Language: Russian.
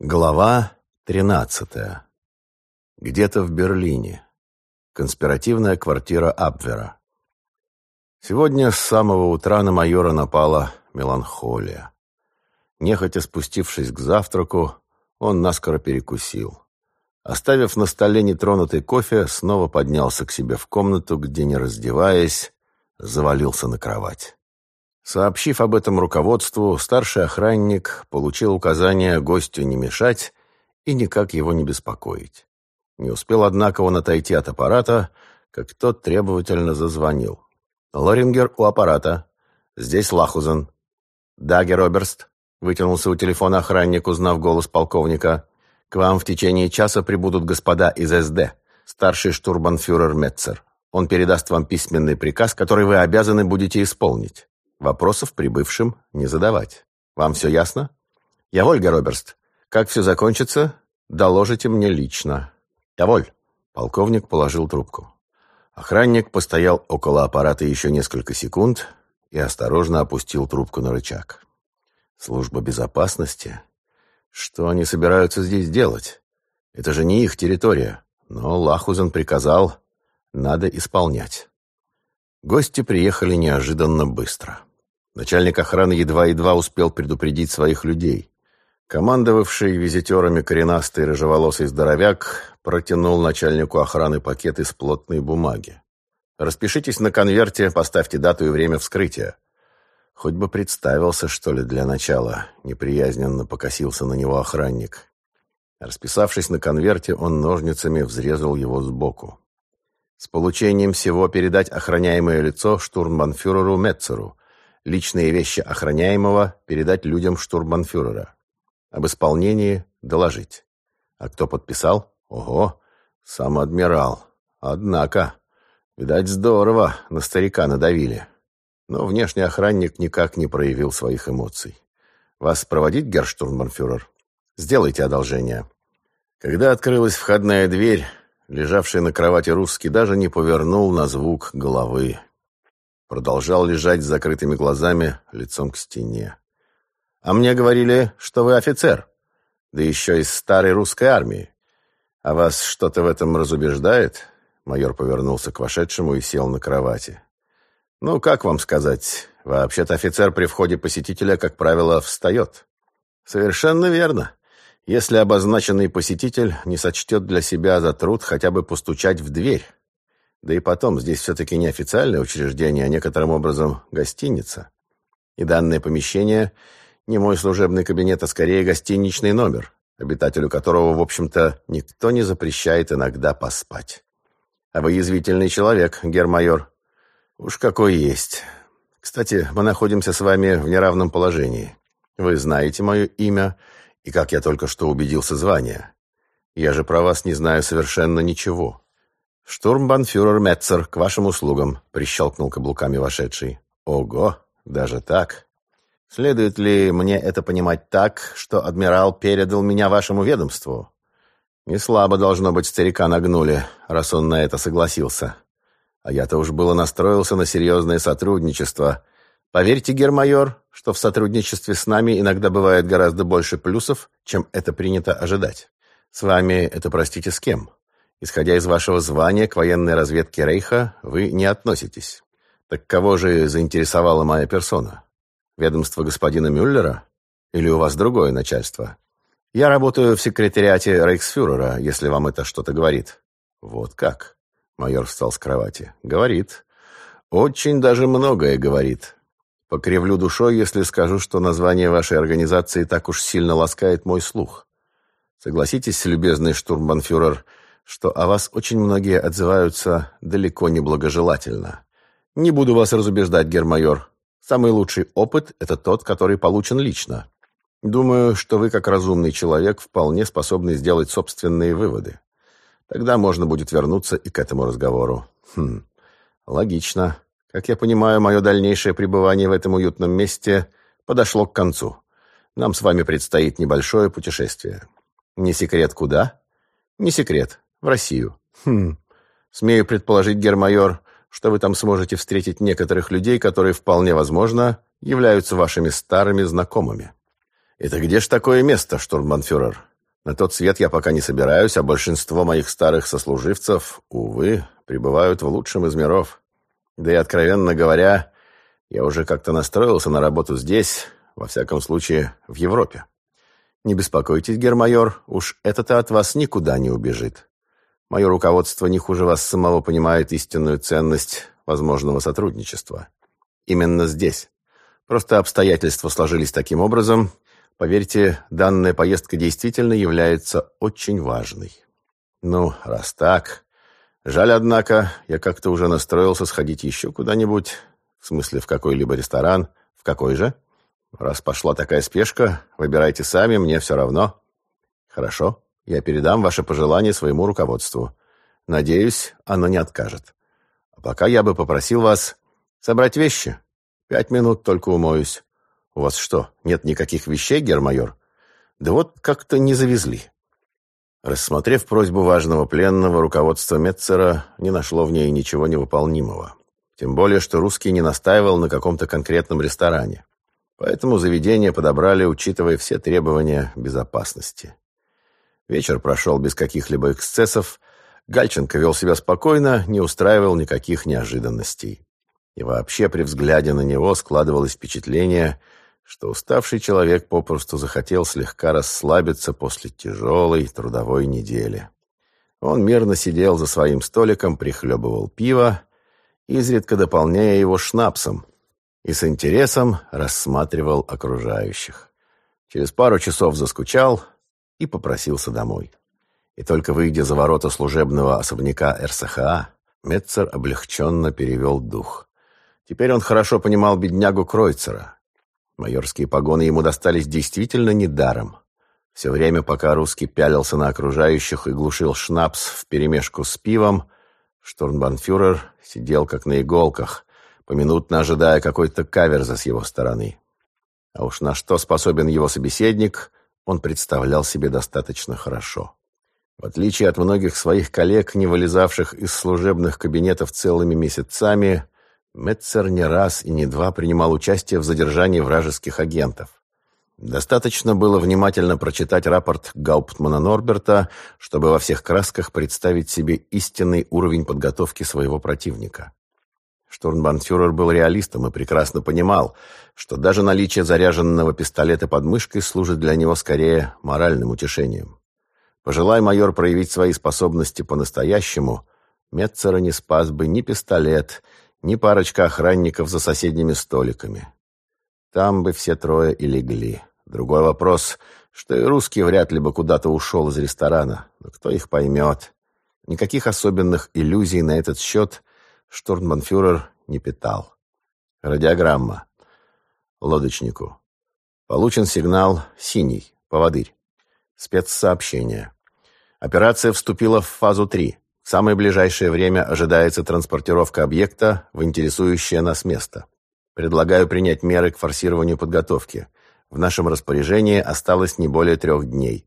Глава 13. Где-то в Берлине. Конспиративная квартира Абвера. Сегодня с самого утра на майора напала меланхолия. Нехотя спустившись к завтраку, он наскоро перекусил. Оставив на столе нетронутый кофе, снова поднялся к себе в комнату, где, не раздеваясь, завалился на кровать. Сообщив об этом руководству, старший охранник получил указание гостю не мешать и никак его не беспокоить. Не успел, однако, он отойти от аппарата, как тот требовательно зазвонил. «Лорингер у аппарата. Здесь Лахузен». «Да, Героберст», — вытянулся у телефона охранник, узнав голос полковника. «К вам в течение часа прибудут господа из СД, старший штурбанфюрер Метцер. Он передаст вам письменный приказ, который вы обязаны будете исполнить. Вопросов прибывшим не задавать. Вам все ясно? Я Ольга Роберст. Как все закончится, доложите мне лично. Я воль. Полковник положил трубку. Охранник постоял около аппарата еще несколько секунд и осторожно опустил трубку на рычаг. Служба безопасности? Что они собираются здесь делать? Это же не их территория. Но Лахузен приказал, надо исполнять. Гости приехали неожиданно быстро. Начальник охраны едва-едва успел предупредить своих людей. Командовавший визитерами коренастый рыжеволосый здоровяк протянул начальнику охраны пакет из плотной бумаги. «Распишитесь на конверте, поставьте дату и время вскрытия». Хоть бы представился, что ли, для начала, неприязненно покосился на него охранник. Расписавшись на конверте, он ножницами взрезал его сбоку. С получением всего передать охраняемое лицо штурмбанфюреру Метцеру, личные вещи охраняемого передать людям штурмбанфюрера. Об исполнении доложить. А кто подписал? Ого, сам адмирал. Однако, видать, здорово на старика надавили. Но внешний охранник никак не проявил своих эмоций. «Вас проводить, герштурмбанфюрер? Сделайте одолжение». Когда открылась входная дверь, лежавший на кровати русский даже не повернул на звук головы продолжал лежать с закрытыми глазами, лицом к стене. «А мне говорили, что вы офицер, да еще из старой русской армии. А вас что-то в этом разубеждает?» Майор повернулся к вошедшему и сел на кровати. «Ну, как вам сказать? Вообще-то офицер при входе посетителя, как правило, встает». «Совершенно верно. Если обозначенный посетитель не сочтет для себя за труд хотя бы постучать в дверь». Да и потом, здесь все-таки не официальное учреждение, а некоторым образом гостиница. И данное помещение не мой служебный кабинет, а скорее гостиничный номер, обитателю которого, в общем-то, никто не запрещает иногда поспать. А вы язвительный человек, гермайор. Уж какой есть. Кстати, мы находимся с вами в неравном положении. Вы знаете мое имя и, как я только что убедился, звание. Я же про вас не знаю совершенно ничего. «Штурмбанфюрер Метцер, к вашим услугам», — прищелкнул каблуками вошедший. «Ого, даже так? Следует ли мне это понимать так, что адмирал передал меня вашему ведомству?» Не слабо, должно быть, старика нагнули, раз он на это согласился. А я-то уж было настроился на серьезное сотрудничество. Поверьте, гермайор, что в сотрудничестве с нами иногда бывает гораздо больше плюсов, чем это принято ожидать. С вами это, простите, с кем?» Исходя из вашего звания к военной разведке Рейха, вы не относитесь. Так кого же заинтересовала моя персона? Ведомство господина Мюллера? Или у вас другое начальство? Я работаю в секретариате Рейхсфюрера, если вам это что-то говорит. Вот как? Майор встал с кровати. Говорит. Очень даже многое говорит. Покривлю душой, если скажу, что название вашей организации так уж сильно ласкает мой слух. Согласитесь, любезный штурмбанфюрер, что о вас очень многие отзываются далеко не благожелательно. Не буду вас разубеждать, гермайор. Самый лучший опыт – это тот, который получен лично. Думаю, что вы, как разумный человек, вполне способны сделать собственные выводы. Тогда можно будет вернуться и к этому разговору. Хм, логично. Как я понимаю, мое дальнейшее пребывание в этом уютном месте подошло к концу. Нам с вами предстоит небольшое путешествие. Не секрет куда? Не секрет. В Россию. Хм. Смею предположить, гермайор, что вы там сможете встретить некоторых людей, которые, вполне возможно, являются вашими старыми знакомыми. Это где ж такое место, штурмбанфюрер? На тот свет я пока не собираюсь, а большинство моих старых сослуживцев, увы, пребывают в лучшем из миров. Да и, откровенно говоря, я уже как-то настроился на работу здесь, во всяком случае, в Европе. Не беспокойтесь, гермайор, уж это-то от вас никуда не убежит. Мое руководство не хуже вас самого понимает истинную ценность возможного сотрудничества. Именно здесь. Просто обстоятельства сложились таким образом. Поверьте, данная поездка действительно является очень важной. Ну, раз так... Жаль, однако, я как-то уже настроился сходить еще куда-нибудь, в смысле в какой-либо ресторан. В какой же? Раз пошла такая спешка, выбирайте сами, мне все равно. Хорошо, я передам ваше пожелание своему руководству. Надеюсь, оно не откажет. А пока я бы попросил вас собрать вещи. Пять минут только умоюсь. У вас что, нет никаких вещей, гермайор? Да вот как-то не завезли. Рассмотрев просьбу важного пленного, руководство Метцера не нашло в ней ничего невыполнимого. Тем более, что русский не настаивал на каком-то конкретном ресторане. Поэтому заведение подобрали, учитывая все требования безопасности. Вечер прошел без каких-либо эксцессов. Гальченко вел себя спокойно, не устраивал никаких неожиданностей. И вообще при взгляде на него складывалось впечатление, что уставший человек попросту захотел слегка расслабиться после тяжелой трудовой недели. Он мирно сидел за своим столиком, прихлебывал пиво, изредка дополняя его шнапсом, и с интересом рассматривал окружающих. Через пару часов заскучал и попросился домой. И только выйдя за ворота служебного особняка РСХА, Метцер облегченно перевел дух. Теперь он хорошо понимал беднягу Кройцера. Майорские погоны ему достались действительно недаром. Все время, пока русский пялился на окружающих и глушил шнапс вперемешку с пивом, штурмбанфюрер сидел как на иголках, поминутно ожидая какой-то каверза с его стороны. А уж на что способен его собеседник, он представлял себе достаточно хорошо. В отличие от многих своих коллег, не вылезавших из служебных кабинетов целыми месяцами, Метцер не раз и не два принимал участие в задержании вражеских агентов. Достаточно было внимательно прочитать рапорт Гауптмана Норберта, чтобы во всех красках представить себе истинный уровень подготовки своего противника. Штурмбанфюрер был реалистом и прекрасно понимал, что даже наличие заряженного пистолета под мышкой служит для него скорее моральным утешением. Пожелай майор проявить свои способности по-настоящему, Метцера не спас бы ни пистолет, ни парочка охранников за соседними столиками. Там бы все трое и легли. Другой вопрос, что и русский вряд ли бы куда-то ушел из ресторана, но кто их поймет. Никаких особенных иллюзий на этот счет штурмбанфюрер не питал. Радиограмма. Лодочнику. Получен сигнал «Синий», «Поводырь». Спецсообщение. Операция вступила в фазу 3. В самое ближайшее время ожидается транспортировка объекта в интересующее нас место. Предлагаю принять меры к форсированию подготовки. В нашем распоряжении осталось не более трех дней.